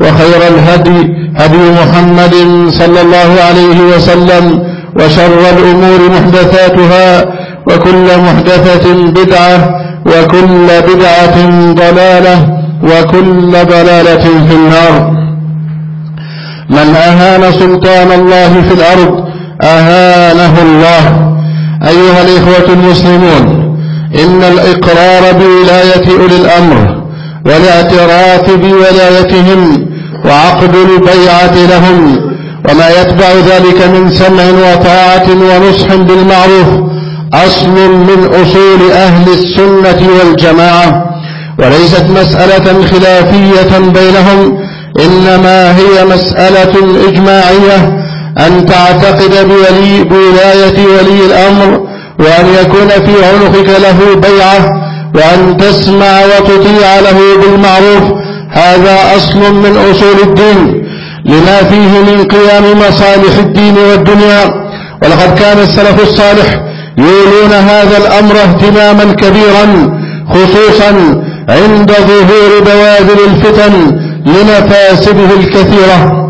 وخير الهدي هدي محمد صلى الله عليه وسلم وشر الأمور محدثاتها وكل محدثة بدعة وكل بدعة ضلالة وكل ضلالة في النار. من أهان سلطان الله في الأرض أهانه الله. أيها الإخوة المسلمون إن الإقرار بولاية أولي الأمر والاعتراف بولايتهم وعقد البيعة لهم وما يتبع ذلك من سمع وطاعة ونصح بالمعروف أصل من أصول أهل السنة والجماعة. وليست مسألة خلافية بينهم إنما هي مسألة إجماعية. أن تعتقد بولي بولاية ولي الأمر وأن يكون في عنقك له بيعة وأن تسمع وتطيع له بالمعروف. هذا أصل من أصول الدين لما فيه من قيام مصالح الدين والدنيا. ولقد كان السلف الصالح يولون هذا الأمر اهتماما كبيرا خصوصا عند ظهور بوادر الفتن لمفاسده الكثيرة.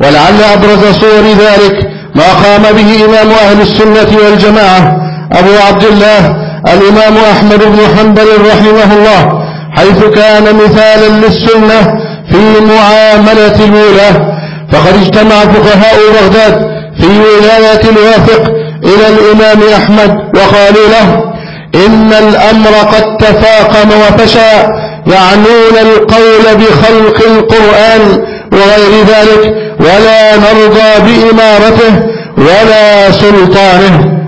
ولعل أبرز صور ذلك ما قام به إمام أهل السنة والجماعة أبو عبد الله الإمام أحمد بن حنبل رحمه الله حيث كان مثالا للسنة في معاملة الولاة فقد اجتمع فقهاء بغداد في ولاية الوافق إلى الإمام أحمد وقالوا له إن الأمر قد تفاقم وفشى يعنون القول بخلق القرآن وغير ذلك ولا نرضى بإمارته ولا سلطانه.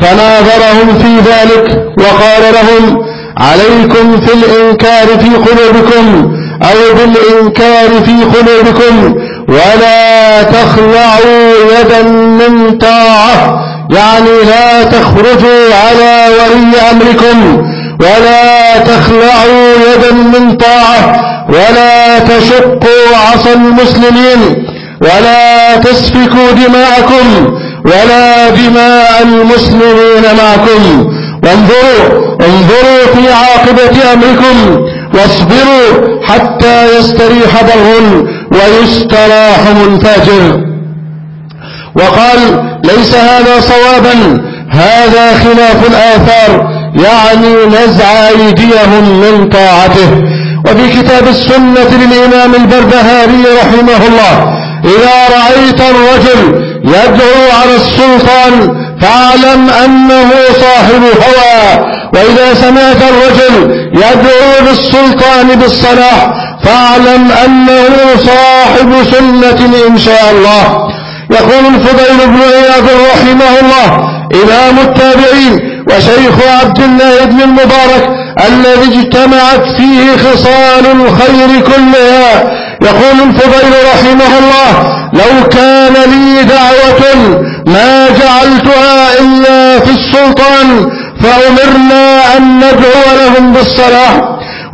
فناظرهم في ذلك وقال لهم عليكم في الإنكار في قلوبكم أو بالإنكار في قلوبكم ولا تخلعوا يدا من طاعة يعني لا تخرجوا على ولي أمركم ولا تخلعوا يدا من طاعة ولا تشقوا عصا المسلمين ولا تسفكوا دماءكم ولا دماء المسلمين معكم. وانظروا انظروا في عاقبة أمركم واصبروا حتى يستريح بر ويستراح منفجر. وقال ليس هذا صوابا هذا خلاف الآثار يعني نزع أيديهم من طاعته. وفي كتاب السنة للإمام البربهاري رحمه الله إذا رأيت الرجل يدعو على السلطان فاعلم أنه صاحب هوى وإذا سمعت الرجل يدعو للسلطان بالصلاح فاعلم أنه صاحب سنة إن شاء الله. يقول الفضيل بن عياض رحمه الله إمام التابعين وشيخ عبد الله بن المبارك الذي اجتمعت فيه خصال الخير كلها. يقول الفضيل رحمه الله لو كان لي دعوة ما جعلتها إلا في السلطان فأمرنا أن ندعو لهم بالصلاح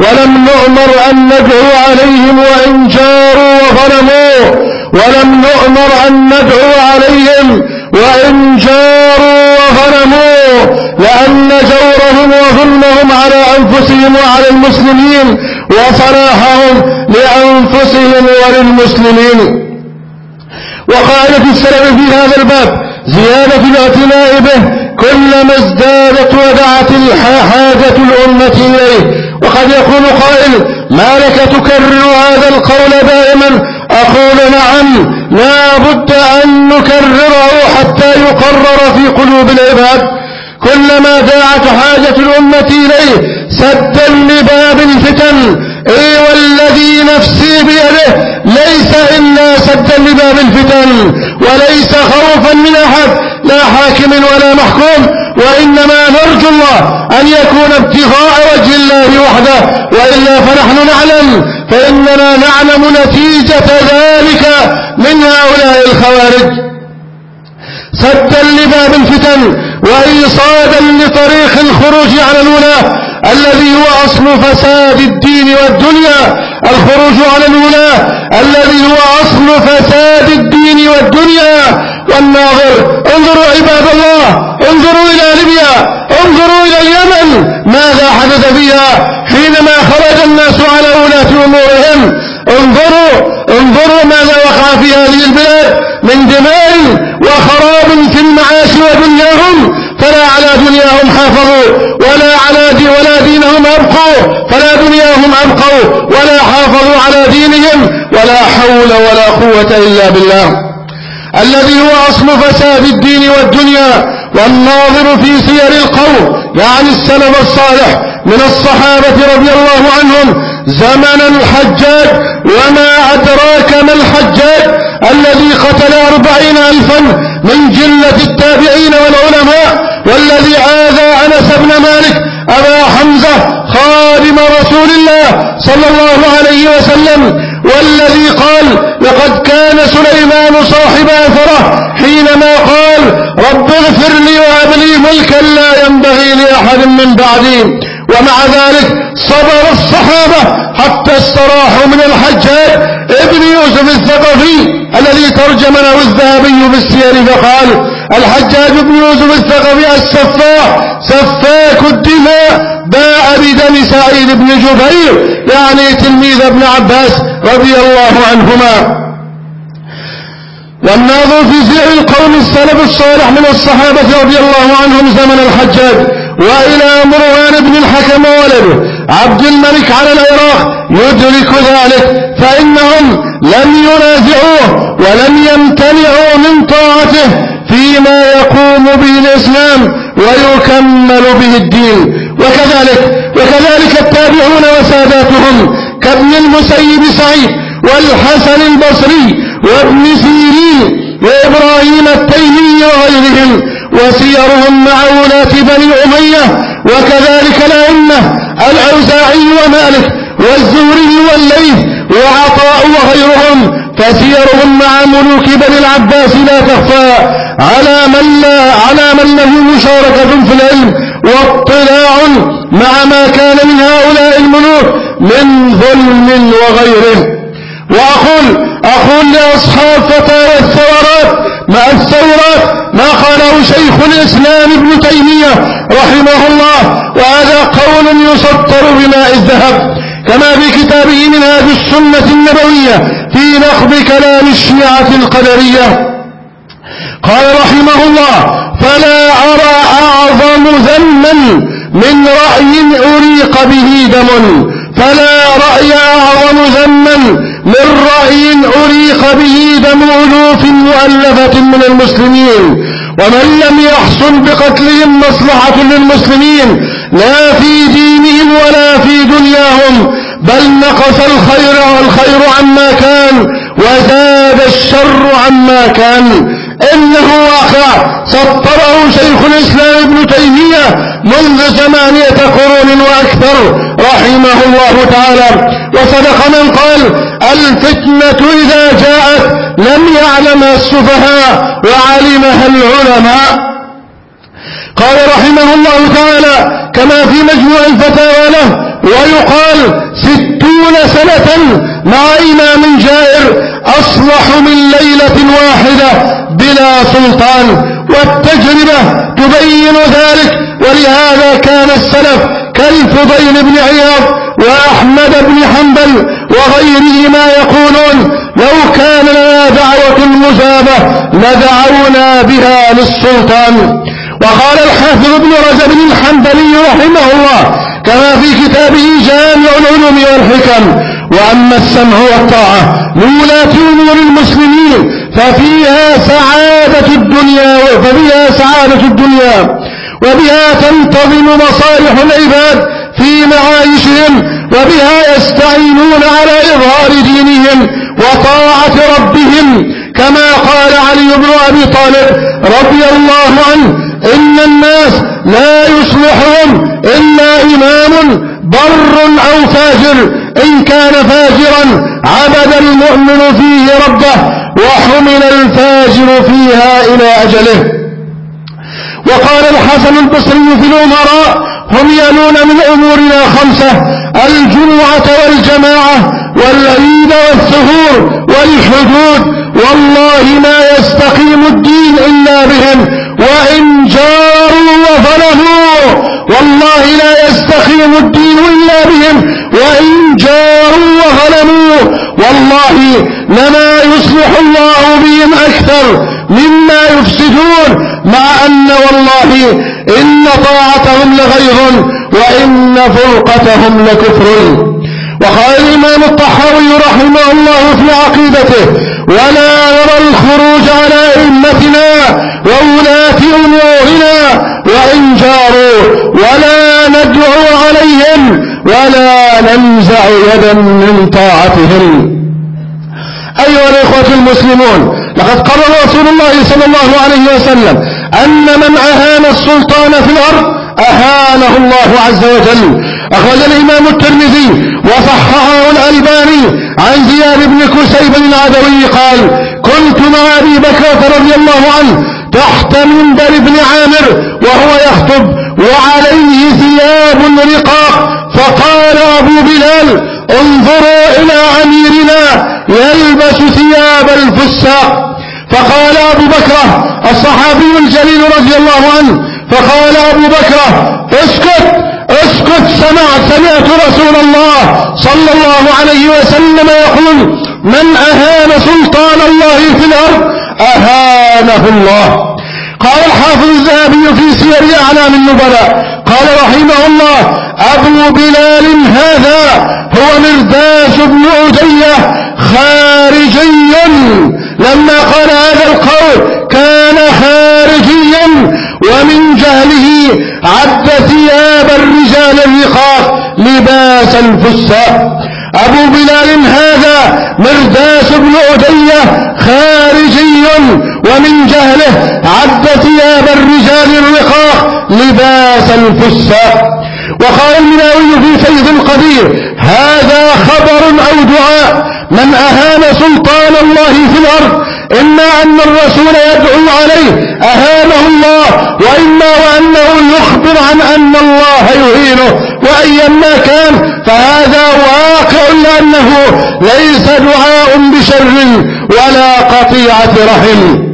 ولم نؤمر أن ندعو عليهم وإن جاروا وظلموا ولم نؤمر أن ندعو عليهم وإن جاروا وظلموا لأن جورهم وظلمهم على أنفسهم وعلى المسلمين وصلاحهم لأنفسهم وللمسلمين. وقال في السلف في هذا الباب زيادة الاعتناء به كلما ازدادت ودعت حاجة الأمة إليه. وقد يقول قائل ما لك تكرر هذا القول دائما؟ أقول نعم لا بد أن نكرره حتى يقرر في قلوب العباد. كلما داعت حاجة الأمة إليه سدا لباب الفتن. إي والذي نفسي بيده ليس إلا سدا لباب الفتن. وليس خوفا من أحد لا حاكم ولا محكوم. وإنما نرجو الله أن يكون ابتغاء وجه الله وحده. وإلا فنحن نعلم فإننا نعلم نتيجة ذلك من هؤلاء الخوارج. سدا لباب الفتن وإيصادا لطريق الخروج على الولاة الذي هو أصل فساد الدين والدنيا الخروج على الولاة الذي هو أصل فساد الدين والدنيا. والناظر انظروا عباد الله انظروا إلى ليبيا انظروا إلى اليمن ماذا حدث فيها حينما خرج الناس على ولاة أمورهم. انظروا انظروا ماذا وقع في هذه البلاد من دماء وخراب في المعاش ودنياهم فلا على دنياهم حافظوا ولا على دي ولا دينهم أبقوا فلا أبقوا ولا حافظوا على دينهم ولا حول ولا قوة إلا بالله. الذي هو أصل فساد الدين والدنيا والناظر في سير القوم يعني السلف الصالح من الصحابة رضي الله عنهم زمن الحجاج وما أدراك ما الحجاج الذي قتل أربعين ألفا من جلة التابعين والعلماء والذي صلى الله عليه وسلم والذي قال لقد كان سليمان صاحب أثره حينما قال رب اغفر لي وهب لي ملكا لا ينبغي لأحد من بعدي. ومع ذلك صبر الصحابة حتى استراحوا من الحجاج ابن يوسف الثقفي الذي ترجم له الذهبي بالسير فقال الحجاج بن يوسف الثقفي السفاح سفاك الدماء باع بدم سعيد بن جبير يعني تلميذ ابن عباس رضي الله عنهما. والناظر في سير القوم السلف الصالح من الصحابة رضي الله عنهم زمن الحجاج وإلى مروان بن الحكم ولده عبد الملك على العراق يدرك ذلك فإنهم لم ينازعوه ولم يمتنعوا من طاعته فيما يقوم به الإسلام ويكمل به الدين. وكذلك وكذلك التابعون وساداتهم كابن المسيب سعيد والحسن البصري وابن سيرين وإبراهيم التيمي وغيرهم وسيرهم مع ولاة بني أمية وكذلك الأئمة الأوزاعي ومالك والزهري والليث وعطاء وغيرهم. فسيرهم مع ملوك بني العباس لا تخفى. على من لا على من له مشاركة في العلم واطلاع مع ما كان من هؤلاء الملوك من ظلم وغيره وأقول أقول لأصحاب فتاوى الثورات مع الثورات؟ ما قاله شيخ الإسلام ابن تيمية رحمه الله وهذا قول يسطر بماء الذهب كما في كتابه منهاج السنة النبوية في نقض كلام الشيعة القدرية قال رحمه الله فلا أرى أعظم ذما من رأي أريق به دم فلا رأي أعظم ذما من رأي أريق به دم ألوف مؤلفة من المسلمين. ومن لم يحصل بقتلهم مصلحة للمسلمين لا في دينهم ولا في دنياهم بل نقص الخير والخير عما كان وزاد الشر عما كان. إنه واقع. سطره شيخ الإسلام ابن تيمية منذ ثمانية قرون وأكثر رحمه الله تعالى. وصدق من قال الفتنة إذا جاءت لم يعلمها السفهاء وعلمها العلماء. قال رحمه الله تعالى كما في مجموع الفتاوى له ويقال ستون سنة مع إمام جائر أصلح من ليلة واحدة بلا سلطان. والتجربة تبين ذلك ولهذا كان السلف كالفضيل بن عياض وأحمد بن حنبل وغيرهما يقولون لو كان لنا دعوة مجابة لدعونا بها للسلطان. وقال الحافظ ابن رجب الحنبلي رحمه الله كما في كتابه جامع العلوم والحكم وأما السمع والطاعة لولاة أمور المسلمين ففيها سعادة الدنيا ففيها سعادة الدنيا وبها تنتظم مصالح العباد في معايشهم وبها يستعينون على إظهار دينهم وطاعة ربهم كما قال علي بن أبي طالب رضي الله عنه إن الناس لا يصلحهم إلا إمام بر أو فاجر إن كان فاجرا عبد المؤمن فيه ربه وحمل الفاجر فيها إلى أجله. وقال الحسن البصري في الأمراء هم يلون من أمورنا خمسة الجمعة والجماعة والعيد والثغور والحدود. والله ما يستقيم الدين إلا بهم وإن جاروا وظلموا والله لا يستقيم الدين إلا بهم وإن جاروا وظلموا والله لما يصلح الله بهم أكثر مما يفسدون مع أن والله إن طاعتهم لغيظ وإن فرقتهم لكفر. وقال الإمام الطحاوي رحمه الله في عقيدته ولا نرى الخروج على أئمتنا وولاة أمورنا وإن جاروا ولا ندعو عليهم ولا ننزع يدا من طاعتهم. أيها الإخوة المسلمون لقد قرر رسول الله صلى الله عليه وسلم أن من أهان السلطان في الأرض أهانه الله عز وجل. أخرج الإمام الترمذي وصححه الألباني عن زياد بن كسيب العدوي قال كنت مع أبي بكر رضي الله عنه تحت منبر ابن عامر وهو يخطب وعليه ثياب رقاق فقال أبو بلال انظروا إلى أميرنا يلبس ثياب الفساق فقال أبو بكر الصحابي الجليل رضي الله عنه فقال أبو بكر اسكت اسكت سمعت سمعت رسول الله صلى الله عليه وسلم يقول من أهان سلطان الله في الأرض أهانه الله. قال الحافظ الذهبي في سير أعلام النبلاء قال رحمه الله أبو بلال هذا هو مرداس بن أدية خارجي لما قال هذا القول كان خارجيا ومن جهله عد ثياب الرجال الرقاق لباس الفساء أبو بلال هذا مرداس بن أدية خارجي ومن جهله عد ثياب الرجال الرقاق لباس الفساء وقال المناوي في فيض القدير هذا خبر أو دعاء؟ من أهان سلطان الله في الأرض إما أن الرسول يدعو عليه أهانه الله وإما وأنه يخبر عن أن الله يهينه. وأيا ما كان فهذا واقع لأنه ليس دعاء بشر ولا قطيعة رحم.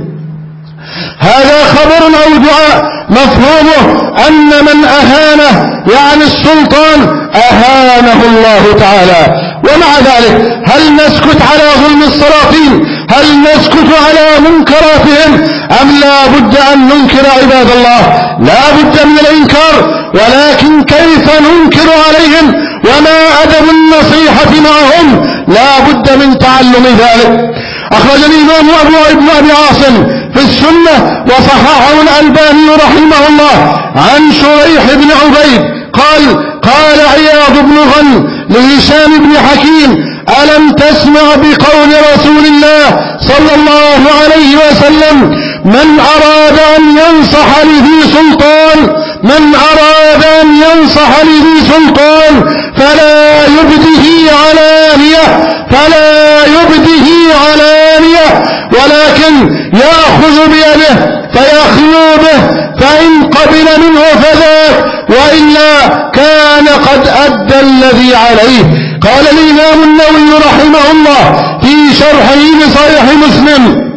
هذا خبر أو دعاء مفهومه أن من أهانه يعني السلطان أهانه الله تعالى. ومع ذلك هل نسكت على ظلم السلاطين هل نسكت على منكراتهم؟ أم لا بد أن ننكر عباد الله؟ لا بد من الإنكار ولكن كيف ننكر عليهم؟ وما أدب النصيحة معهم؟ لا بد من تعلم ذلك. أخرج الإمام أبو ابن أبي عاصم في السنة وصححه الألباني رحمه الله عن شريح بن عبيد قال قال عياض بن غن لهشام بن حكيم ألم تسمع بقول رسول الله صلى الله عليه وسلم من أراد أن ينصح لذي سلطان من أراد أن ينصح لذي سلطان فلا يبده علانية فلا يبده علانية ولكن يأخذ بيده فيخلو به فإن قبل منه فذاك وإلا قد أدى الذي عليه. قال الإمام النووي رحمه الله في شرحه لصحيح مسلم.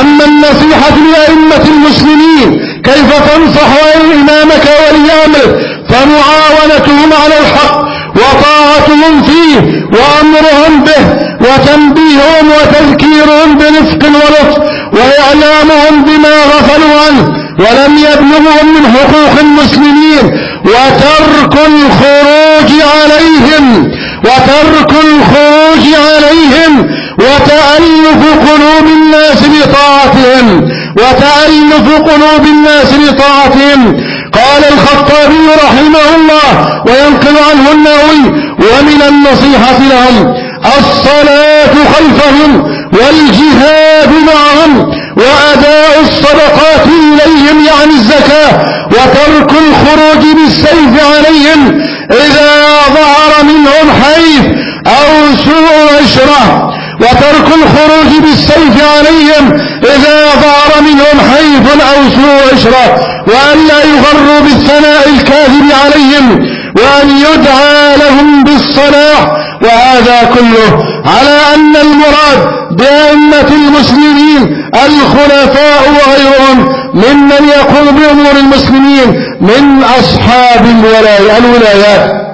أما النصيحة لأئمة المسلمين كيف تنصح إمامك ولي أمرك فمعاونتهم على الحق وطاعتهم فيه وأمرهم به وتنبيههم وتذكيرهم برفق ولطف وإعلامهم بما غفلوا عنه ولم يبلغهم من حقوق المسلمين. وترك الخروج عليهم وترك الخروج عليهم وتألف قلوب الناس بطاعتهم وتألف قلوب الناس بطاعتهم. قال الخطابي رحمه الله وينقل عنه النووي ومن النصيحة لهم الصلاة خلفهم والجهاد معهم وأداء الصدقات إليهم يعني الزكاة وترك الخروج بالسيف عليهم إذا ظهر منهم حيث أو سوء عشرة وترك الخروج بالسيف عليهم إذا ظهر منهم حيف أو سوء عشرة وأن لا يغروا بالثناء الكاذب عليهم وأن يدعى لهم بالصلاح وهذا كله على أن المراد بأئمة المسلمين الخلفاء وغيرهم ممن يقوم بأمور المسلمين من أصحاب الولايات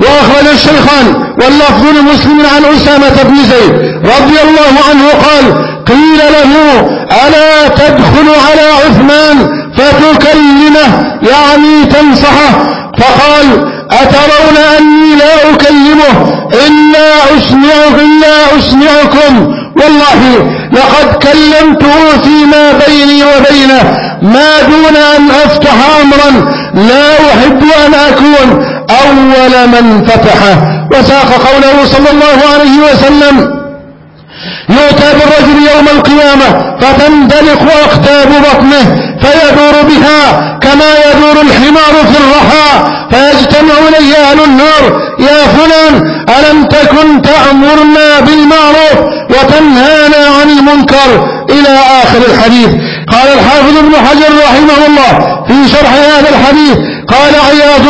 وأخرج الشيخان واللفظ لمسلم عن أسامة بن زيد رضي الله عنه قال قيل له ألا تدخل على عثمان فتكلمه؟ يعني تنصحه؟ فقال أترون أني لا أكلمه؟ إلا أسمع إلا أسمعكم. والله لقد كلمته فيما بيني وبينه ما دون أن أفتح أمرا لا أحب أن أكون أول من فتحه. وساق قوله صلى الله عليه وسلم يؤتى بالرجل يوم القيامة فتندلق أقتاب بطنه فيدور بها كما يدور الحمار في الرحى. فيجتمع إليه أهل النار يا فلان ألم تكن تأمرنا بالمعروف وتنهانا عن المنكر إلى آخر الحديث؟ قال الحافظ ابن حجر رحمه الله في شرح هذا الحديث قال عياض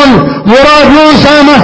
مراد أسامة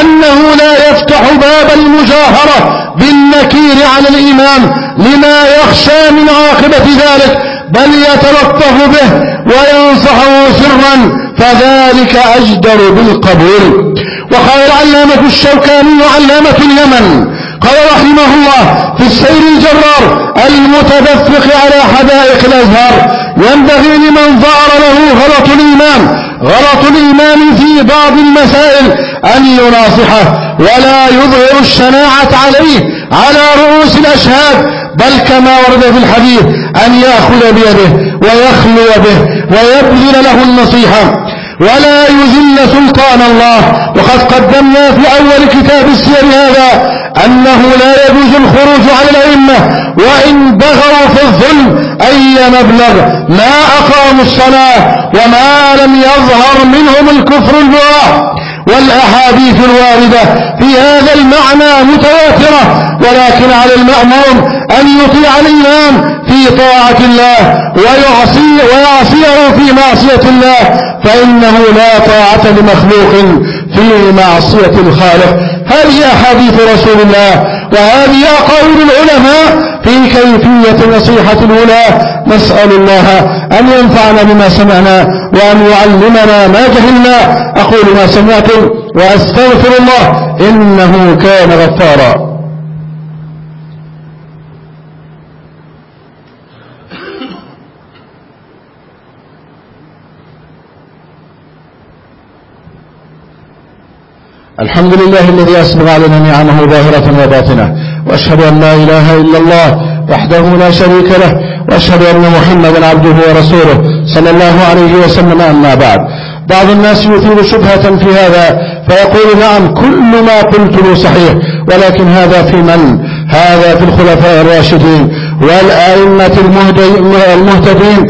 أنه لا يفتح باب المجاهرة بالنكير على الإمام لما يخشى من عاقبة ذلك بل يتلطف به وينصحه سرا فذلك أجدر بالقبول. وقال العلامة الشوكاني علامة اليمن قال رحمه الله في السير الجرار المتدفق على حدائق الأزهار ينبغي لمن ظهر له غلط الإيمان غلط الإمام في بعض المسائل أن يناصحه ولا يظهر الشناعة عليه على رؤوس الأشهاد بل كما ورد في الحديث أن يأخذ بيده ويخلو به ويبذل له النصيحة. ولا يذل سلطان الله. وقد قدمنا في أول كتاب السير هذا أنه لا يجوز الخروج على الأئمة وإن بغوا في الظلم أي مبلغ ما أقاموا الصلاة وما لم يظهر منهم الكفر البواح والأحاديث الواردة. في هذا المعنى متواترة ولكن على المأموم أن يطيع الإمام في طاعة الله ويعصي ويعصيه في معصية الله فإنه لا طاعة لمخلوق في معصية الخالق. هذه أحاديث رسول الله وهذه أقاويل العلماء في كيفية نصيحة الولاة نسأل الله أن ينفعنا بما سمعنا وأن يعلمنا ما جهلنا. أقول ما سمعتم وأستغفر الله إنه كان غفارا. الحمد لله الذي أسبغ علينا نعمه ظاهرة وباطنة وأشهد أن لا إله إلا الله وحده لا شريك له وأشهد أن محمدا عبده ورسوله صلى الله عليه وسلم أما بعد. بعض الناس يثير شبهة في هذا فيقول نعم كل ما قلته صحيح ولكن هذا في من؟ هذا في الخلفاء الراشدين والأئمة المهتدين.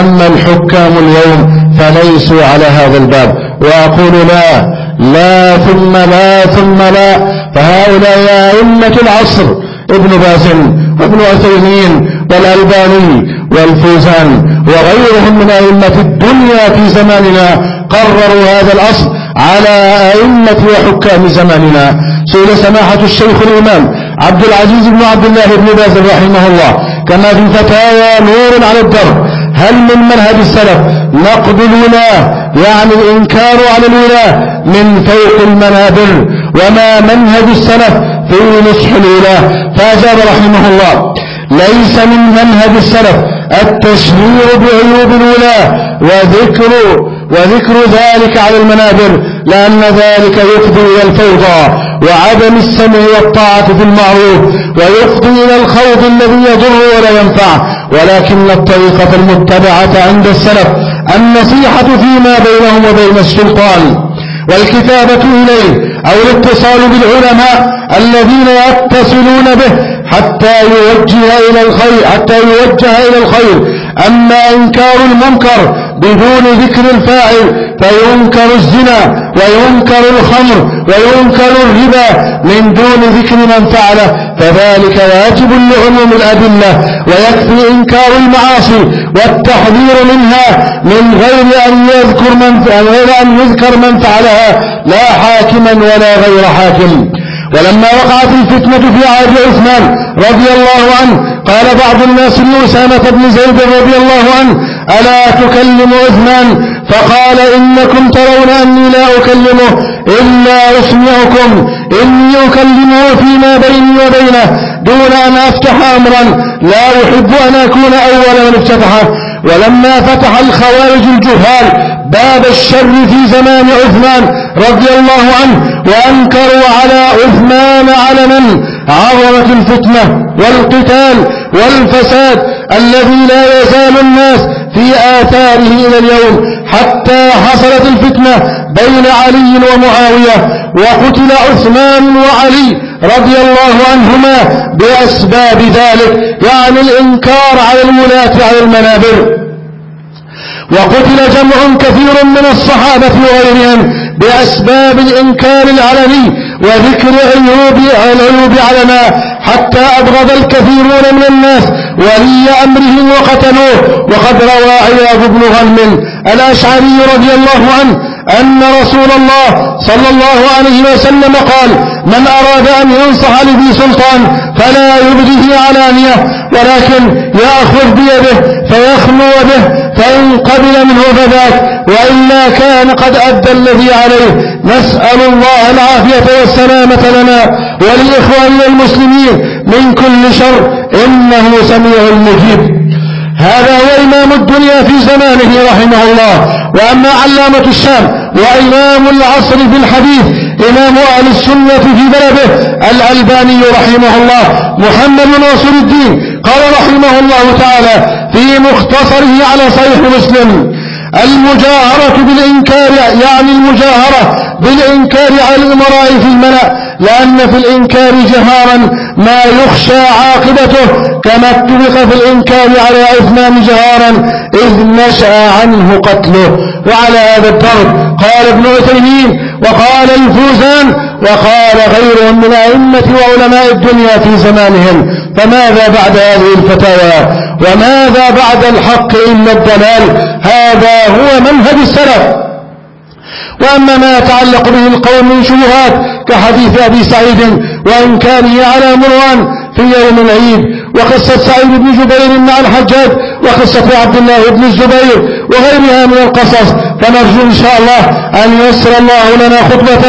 أما الحكام اليوم فليسوا على هذا الباب وأقول لا لا ثم لا ثم لا. فهؤلاء أئمة العصر ابن باز وابن عثيمين والألباني والفوزان وغيرهم من أئمة الدنيا في زماننا قرروا هذا الأصل على أئمة وحكام زماننا. سئل سماحة الشيخ الإمام عبد العزيز بن عبد الله بن باز رحمه الله كما في فتاوى نور على الدرب هل من منهج السلف نقد الولاة يعني الإنكار على الولاة من فوق المنابر وما منهج السلف في نصح الولاة. فأجاب رحمه الله ليس من منهج السلف التشهير بعيوب الولاة وذكر وذكر ذلك على المنابر لأن ذلك يفضي إلى الفوضى وعدم السمع والطاعة في المعروف ويفضي إلى الخوض الذي يضر ولا ينفع. ولكن الطريقة المتبعة عند السلف النصيحة فيما بينهم وبين السلطان والكتابة إليه أو الاتصال بالعلماء الذين يتصلون به حتى يوجه إلى الخير حتى يوجه إلى الخير. أما إنكار المنكر بدون ذكر الفاعل فينكر الزنا وينكر الخمر وينكر الربا من دون ذكر من فعله فذلك واجب لعموم الأدلة ويكفي إنكار المعاصي والتحذير منها من غير أن يذكر من غير أن يذكر من فعلها لا حاكما ولا غير حاكم. ولما وقعت الفتنة في عهد عثمان رضي الله عنه قال بعض الناس لأسامة بن زيد رضي الله عنه ألا تكلم عثمان؟ فقال إنكم ترون أني لا أكلمه إلا أسمعكم إني أكلمه فيما بيني وبينه دون أن أفتح أمرا. لا أحب أن أكون أول من افتتحه ولما فتح الخوارج الجهال باب الشر في زمان عثمان رضي الله عنه وأنكروا على عثمان علنا عظمة الفتنة والقتال والفساد الذي لا يزال الناس في آثاره إلى اليوم. حتى حصلت الفتنة بين علي ومعاوية وقتل عثمان وعلي رضي الله عنهما بأسباب ذلك يعني الإنكار على الولاة على المنابر. وقتل جمع كثير من الصحابة وغيرهم بأسباب الإنكار العلني وذكر عيوب العيوب علنا حتى أبغض الكثيرون من الناس ولي أمرهم وقتلوه وقد روى عياض بن غنم الأشعري رضي الله عنه أن رسول الله صلى الله عليه وسلم قال من أراد أن ينصح لذي سلطان فلا يبديه علانية ولكن يأخذ بيده فيخلو به فإن قبل منه فذاك وإلا كان قد أدى الذي عليه. نسأل الله العافية والسلامة لنا ولإخواننا المسلمين من كل شر إنه سميع مجيب. هذا هو إمام الدنيا في زمانه رحمه الله. وأما علامة الشام وإمام العصر في الحديث إمام أهل السنة في بلده الألباني رحمه الله. محمد ناصر الدين قال رحمه الله تعالى في مختصره على صحيح مسلم المجاهرة بالإنكار يعني المجاهرة بالإنكار على الأمراء في الملأ لأن في الإنكار جهارا ما يخشى عاقبته كما اتفق في الإنكار على عثمان جهارا إذ نشأ عنه قتله. وعلى هذا الضرب قال ابن عثيمين وقال الفوزان وقال غيرهم من أئمة وعلماء الدنيا في زمانهم فماذا بعد هذه الفتاوى؟ وماذا بعد الحق إلا الدلال؟ هذا هو منهج السلف. وأما ما يتعلق به القوم من شبهات كحديث أبي سعيد وإنكاره على مروان في يوم العيد وقصة سعيد بن جبير مع الحجاج وقصة عبد الله بن الزبير وغيرها من القصص فنرجو إن شاء الله أن يسر الله لنا خطبة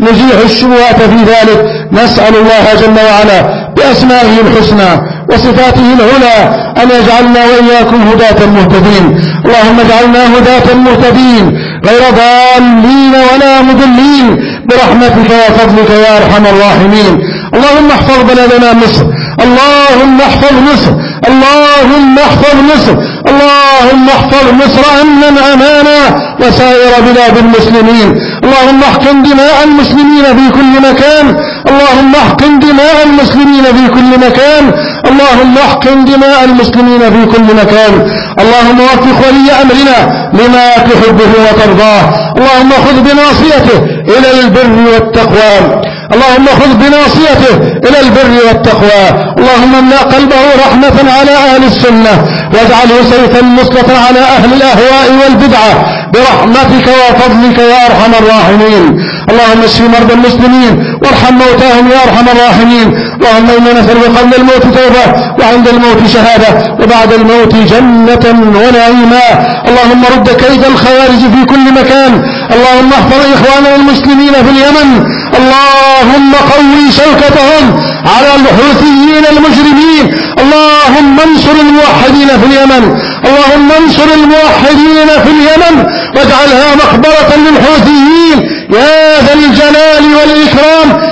نزيح الشبهات في ذلك. نسأل الله جل وعلا بأسمائه الحسنى وصفاته العلى أن يجعلنا وإياكم هداة مهتدين. اللهم اجعلنا هداة مهتدين. غير ضالين ولا مضلين. برحمتك وفضلك يا أرحم الراحمين. اللهم احفظ بلدنا مصر. اللهم احفظ مصر. اللهم احفظ مصر. اللهم احفظ مصر أمنا أمانا وسائر بلاد المسلمين. اللهم احقن دماء المسلمين في كل مكان. اللهم احقن دماء المسلمين في كل مكان. اللهم احقن دماء المسلمين في كل مكان. اللهم وفق ولي أمرنا لما تحبه وترضاه. اللهم خذ بناصيته إلى البر والتقوى. اللهم خذ بناصيته إلى البر والتقوى. اللهم املأ قلبه رحمة على أهل السنة. واجعله سيفا مسلطا على أهل الأهواء والبدعة. برحمتك وفضلك يا أرحم الراحمين. اللهم اشف مرضى المسلمين وارحم موتاهم يا أرحم الراحمين. اللهم إنا نسألك قبل الموت توبة وعند الموت شهادة وبعد الموت جنة ونعيما. اللهم رد كيد الخوارج في كل مكان. اللهم احفظ إخواننا المسلمين في اليمن. اللهم قوي شوكتهم على الحوثيين المجرمين. اللهم انصر الموحدين في اليمن. اللهم انصر الموحدين في اليمن. واجعلها مقبرة للحوثيين. يا ذا الجلال والإكرام.